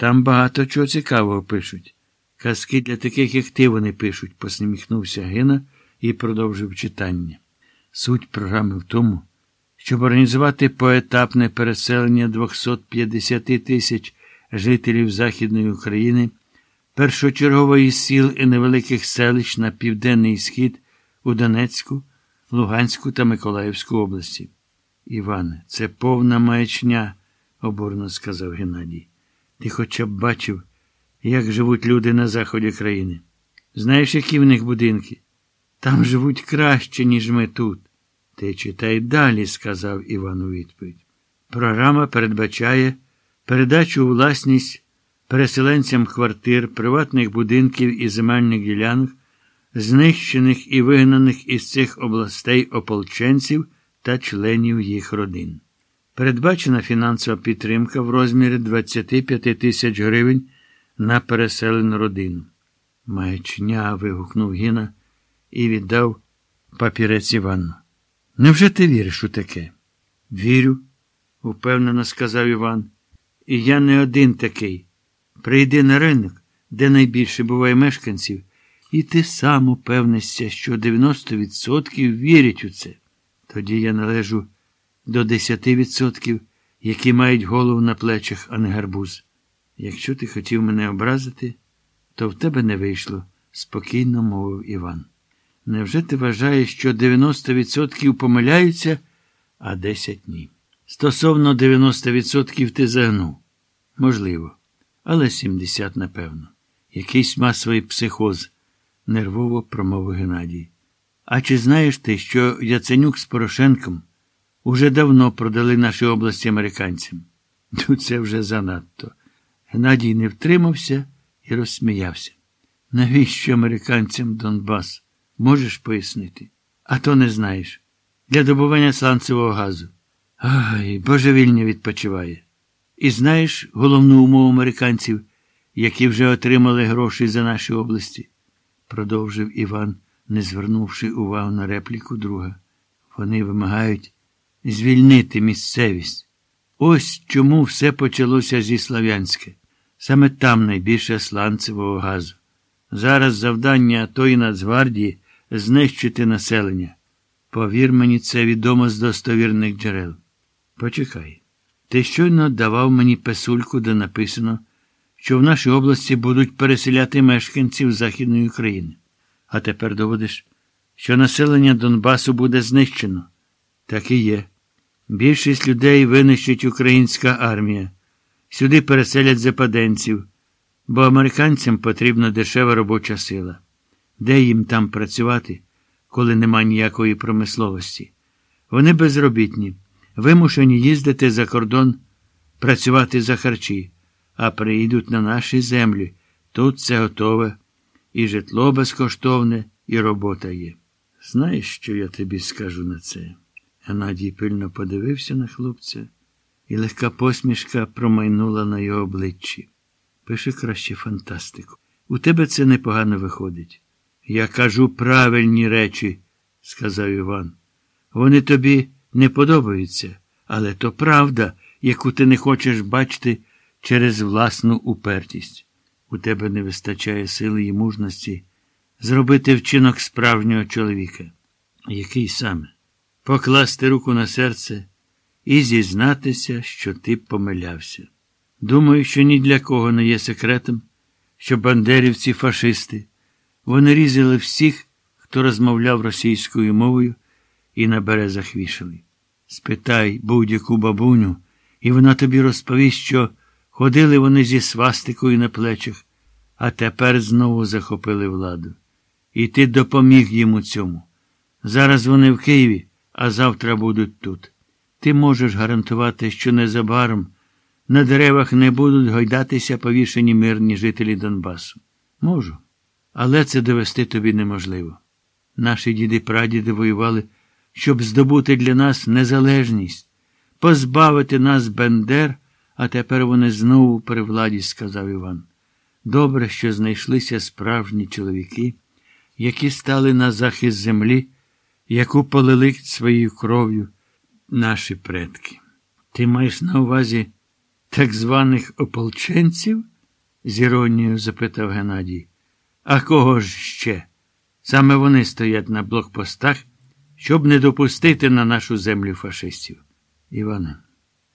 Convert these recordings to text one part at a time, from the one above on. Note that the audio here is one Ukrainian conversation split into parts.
Там багато чого цікавого пишуть. Казки для таких, як ти, вони пишуть, посміхнувся Гина і продовжив читання. Суть програми в тому, щоб організувати поетапне переселення 250 тисяч жителів Західної України, першочергово із сіл і невеликих селищ на південний схід у Донецьку, Луганську та Миколаївську області. Іване, це повна маячня, обурно сказав Геннадій. Ти хоча б бачив, як живуть люди на заході країни. Знаєш, які в них будинки? Там живуть краще, ніж ми тут. Ти читай далі, сказав Іван у відповідь. Програма передбачає передачу у власність переселенцям квартир, приватних будинків і земельних ділянок, знищених і вигнаних із цих областей ополченців та членів їх родин. Передбачена фінансова підтримка в розмірі 25 тисяч гривень на переселену родину. Маячня. вигукнув Гіна і віддав папірець Івану. Невже ти віриш у таке? Вірю, упевнено сказав Іван. І я не один такий. Прийди на ринок, де найбільше буває мешканців, і ти сам упевнишся, що 90% вірять у це. Тоді я належу до 10%, які мають голову на плечах, а не гарбуз. Якщо ти хотів мене образити, то в тебе не вийшло, спокійно мовив Іван. Невже ти вважаєш, що 90% помиляються, а 10 ні? Стосовно 90% ти загнув. Можливо, але 70, напевно. Якийсь масовий психоз, нервово промовив Геннадій. А чи знаєш ти, що Яценюк з Порошенком уже давно продали наші області американцям? Ну, це вже занадто. Геннадій не втримався і розсміявся. Навіщо американцям Донбас? Можеш пояснити? А то не знаєш. Для добування сланцевого газу. Ай, божевільня відпочиває. І знаєш головну умову американців, які вже отримали гроші за наші області, продовжив Іван, не звернувши увагу на репліку друга. Вони вимагають звільнити місцевість. Ось чому все почалося зі Слав'янське. Саме там найбільше сланцевого газу. Зараз завдання тої Нацгвардії знищити населення. Повір мені, це відомо з достовірних джерел. Почекай. Ти щойно давав мені писульку, де написано, що в нашій області будуть переселяти мешканців Західної України. А тепер доводиш, що населення Донбасу буде знищено. Так і є. Більшість людей винищить українська армія. Сюди переселять западенців, бо американцям потрібна дешева робоча сила. Де їм там працювати, коли нема ніякої промисловості? Вони безробітні, вимушені їздити за кордон, працювати за харчі, а приїдуть на наші землі. Тут все готове, і житло безкоштовне, і робота є. Знаєш, що я тобі скажу на це? Геннадій пильно подивився на хлопця, і легка посмішка промайнула на його обличчі. Пиши краще фантастику. У тебе це непогано виходить. Я кажу правильні речі, сказав Іван. Вони тобі не подобаються, але то правда, яку ти не хочеш бачити через власну упертість. У тебе не вистачає сили і мужності зробити вчинок справжнього чоловіка. Який саме? Покласти руку на серце і зізнатися, що ти помилявся. Думаю, що ні для кого не є секретом, що бандерівці фашисти. Вони різали всіх, хто розмовляв російською мовою і на березах вішали. Спитай будь-яку бабуню, і вона тобі розповість, що ходили вони зі свастикою на плечах, а тепер знову захопили владу. І ти допоміг їм у цьому. Зараз вони в Києві, а завтра будуть тут. Ти можеш гарантувати, що незабаром на деревах не будуть гойдатися повішені мирні жителі Донбасу. Можу. Але це довести тобі неможливо. Наші діди прадіди воювали, щоб здобути для нас незалежність, позбавити нас Бендер, а тепер вони знову при владі, сказав Іван. Добре, що знайшлися справжні чоловіки, які стали на захист землі, яку полили своєю кров'ю наші предки. Ти маєш на увазі так званих ополченців? з іронією запитав Геннадій. А кого ж ще? Саме вони стоять на блокпостах, щоб не допустити на нашу землю фашистів. Іване,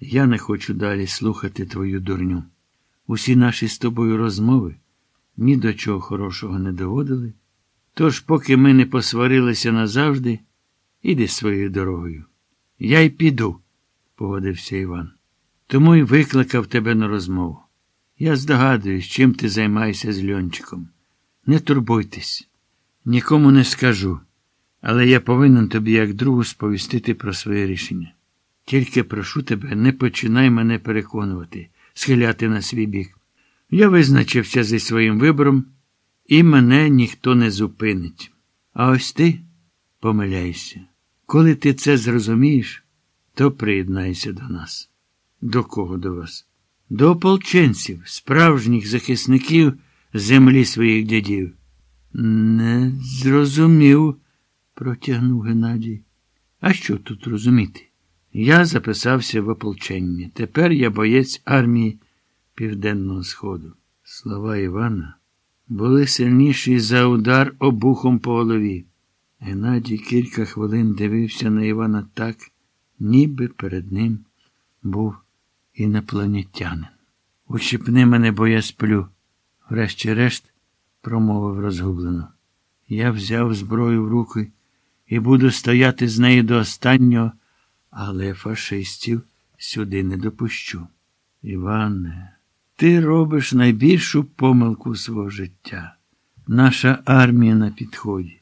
я не хочу далі слухати твою дурню. Усі наші з тобою розмови ні до чого хорошого не доводили. Тож, поки ми не посварилися назавжди, іди своєю дорогою. Я й піду, погодився Іван. Тому й викликав тебе на розмову. Я здогадуюсь, чим ти займаєшся з льончиком. Не турбуйтесь, нікому не скажу, але я повинен тобі, як другу, сповістити про своє рішення. Тільки прошу тебе, не починай мене переконувати, схиляти на свій бік. Я визначився зі своїм вибором, і мене ніхто не зупинить. А ось ти помиляйся. Коли ти це зрозумієш, то приєднайся до нас. До кого до вас? До ополченців, справжніх захисників землі своїх дядів. Не зрозумів, протягнув Геннадій. А що тут розуміти? Я записався в ополчення. Тепер я боєць армії Південного Сходу. Слова Івана були сильніші за удар обухом по голові. Геннадій кілька хвилин дивився на Івана так, ніби перед ним був інопланетянин. Ущипни мене, бо я сплю. Врешті-решт, промовив розгублено. Я взяв зброю в руки і буду стояти з нею до останнього, але фашистів сюди не допущу. Іване, ти робиш найбільшу помилку свого життя. Наша армія на підході.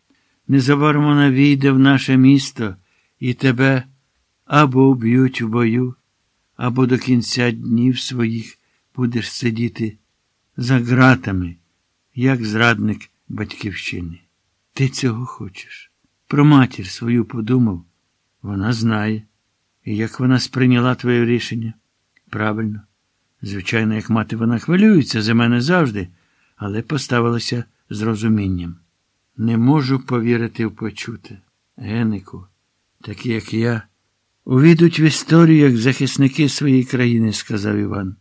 Незабаром вона війде в наше місто і тебе або вб'ють в бою, або до кінця днів своїх будеш сидіти за ґратами, як зрадник батьківщини. Ти цього хочеш. Про матір свою подумав, вона знає. І як вона сприйняла твоє рішення? Правильно. Звичайно, як мати вона хвилюється за мене завжди, але поставилася з розумінням. Не можу повірити в почуте. Генику, такі, як я, увійдуть в історію як захисники своєї країни, сказав Іван.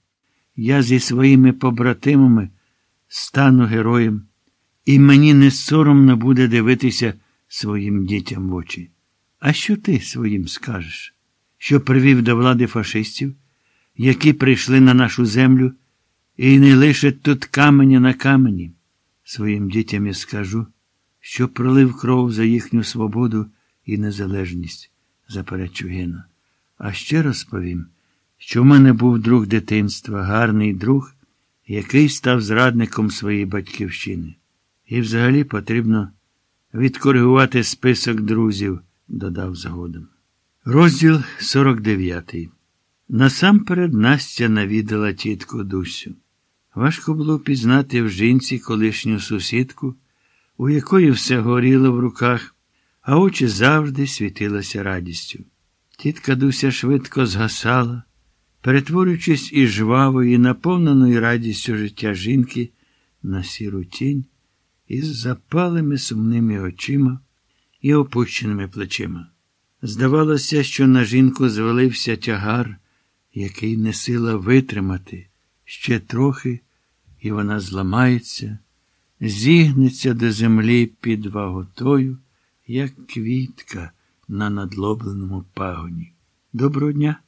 Я зі своїми побратимами стану героєм, і мені не соромно буде дивитися своїм дітям в очі. А що ти своїм скажеш? Що привів до влади фашистів, які прийшли на нашу землю, і не лише тут каменя на камені? Своїм дітям я скажу, що пролив кров за їхню свободу і незалежність, заперечу Гена. А ще розповім що в мене був друг дитинства, гарний друг, який став зрадником своєї батьківщини. І взагалі потрібно відкоригувати список друзів, додав згодом. Розділ 49. Насамперед Настя навідала тітку Дусю. Важко було пізнати в жінці колишню сусідку, у якої все горіло в руках, а очі завжди світилися радістю. Тітка Дуся швидко згасала перетворюючись із жвавої, наповненої радістю життя жінки на сіру тінь із запалими сумними очима і опущеними плечима. Здавалося, що на жінку звалився тягар, який не сила витримати ще трохи, і вона зламається, зігнеться до землі під ваготою, як квітка на надлобленому пагоні. Доброго дня!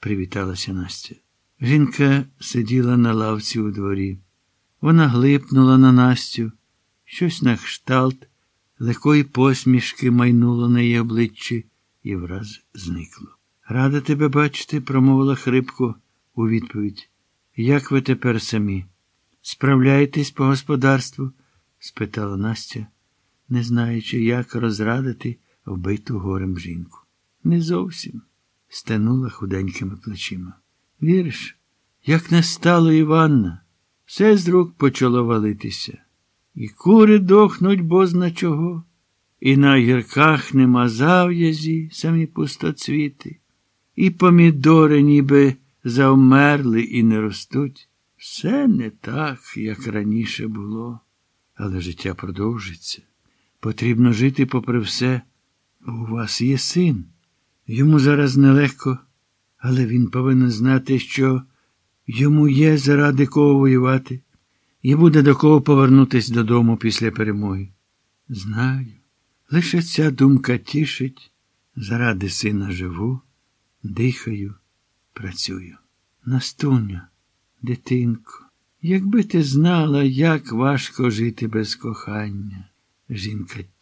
привіталася Настя. Жінка сиділа на лавці у дворі. Вона глипнула на Настю, щось на кшталт, легкої посмішки майнуло на її обличчі і враз зникло. Рада тебе бачити, промовила хрипко у відповідь. Як ви тепер самі? Справляєтесь по господарству? спитала Настя, не знаючи, як розрадити вбиту горем жінку. Не зовсім стенула худенькими плечима. Віриш, як не стало Іванна, все з рук почало валитися. І кури дохнуть бозна чого, і на гірках нема зав'язі, самі пустоцвіти, і помідори ніби завмерли і не ростуть. Все не так, як раніше було, але життя продовжиться. Потрібно жити попри все. У вас є син. Йому зараз нелегко, але він повинен знати, що йому є заради кого воювати, і буде до кого повернутись додому після перемоги. Знаю. Лише ця думка тішить, заради сина живу, дихаю, працюю. Настуня, дитинко, якби ти знала, як важко жити без кохання. Жінка